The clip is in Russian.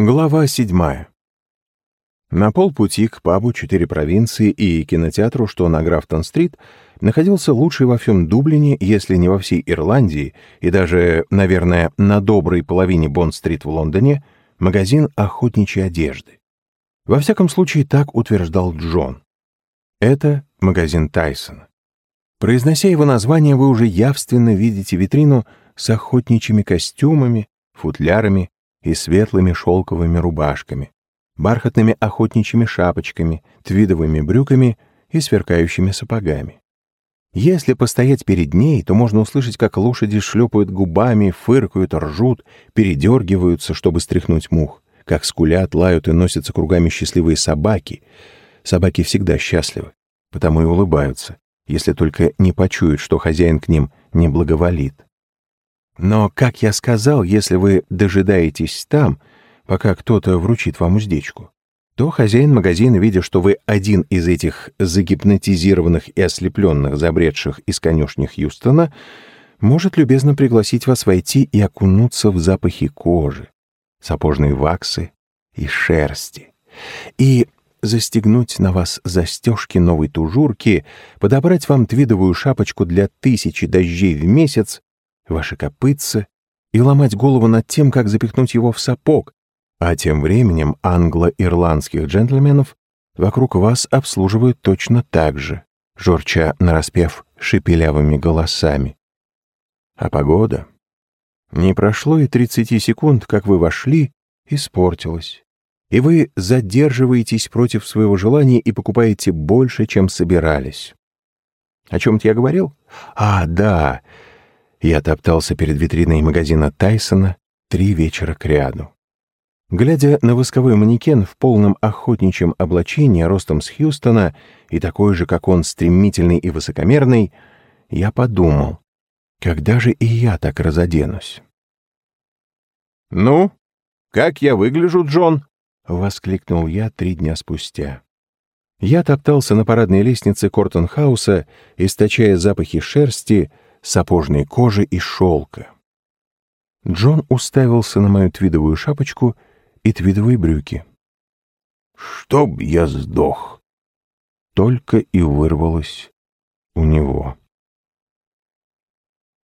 Глава седьмая. На полпути к пабу «Четыре провинции» и кинотеатру, что на Графтон-стрит, находился лучший во всем Дублине, если не во всей Ирландии, и даже, наверное, на доброй половине Бонд-стрит в Лондоне, магазин охотничьей одежды. Во всяком случае, так утверждал Джон. Это магазин Тайсона. Произнося его название, вы уже явственно видите витрину с охотничьими костюмами, футлярами и светлыми шелковыми рубашками, бархатными охотничьими шапочками, твидовыми брюками и сверкающими сапогами. Если постоять перед ней, то можно услышать, как лошади шлепают губами, фыркают, ржут, передергиваются, чтобы стряхнуть мух, как скулят, лают и носятся кругами счастливые собаки. Собаки всегда счастливы, потому и улыбаются, если только не почуют, что хозяин к ним не благоволит. Но, как я сказал, если вы дожидаетесь там, пока кто-то вручит вам уздечку, то хозяин магазина, видя, что вы один из этих загипнотизированных и ослепленных, забредших из конюшни Хьюстона, может любезно пригласить вас войти и окунуться в запахи кожи, сапожной ваксы и шерсти, и застегнуть на вас застежки новой тужурки, подобрать вам твидовую шапочку для тысячи дождей в месяц ваши копытца и ломать голову над тем, как запихнуть его в сапог, а тем временем англо-ирландских джентльменов вокруг вас обслуживают точно так же, жорча нараспев шепелявыми голосами. А погода? Не прошло и 30 секунд, как вы вошли, испортилась. И вы задерживаетесь против своего желания и покупаете больше, чем собирались. О чем-то я говорил? А, да, я топтался перед витриной магазина Тайсона три вечера кряду. Глядя на восковой манекен в полном охотничьем облачении ростом с Хьюстона и такой же, как он, стремительный и высокомерный, я подумал, когда же и я так разоденусь? «Ну, как я выгляжу, Джон?» — воскликнул я три дня спустя. Я топтался на парадной лестнице Кортон-хауса, источая запахи шерсти, сапожной кожи и шелка. Джон уставился на мою твидовую шапочку и твидовые брюки. «Чтоб я сдох!» Только и вырвалось у него.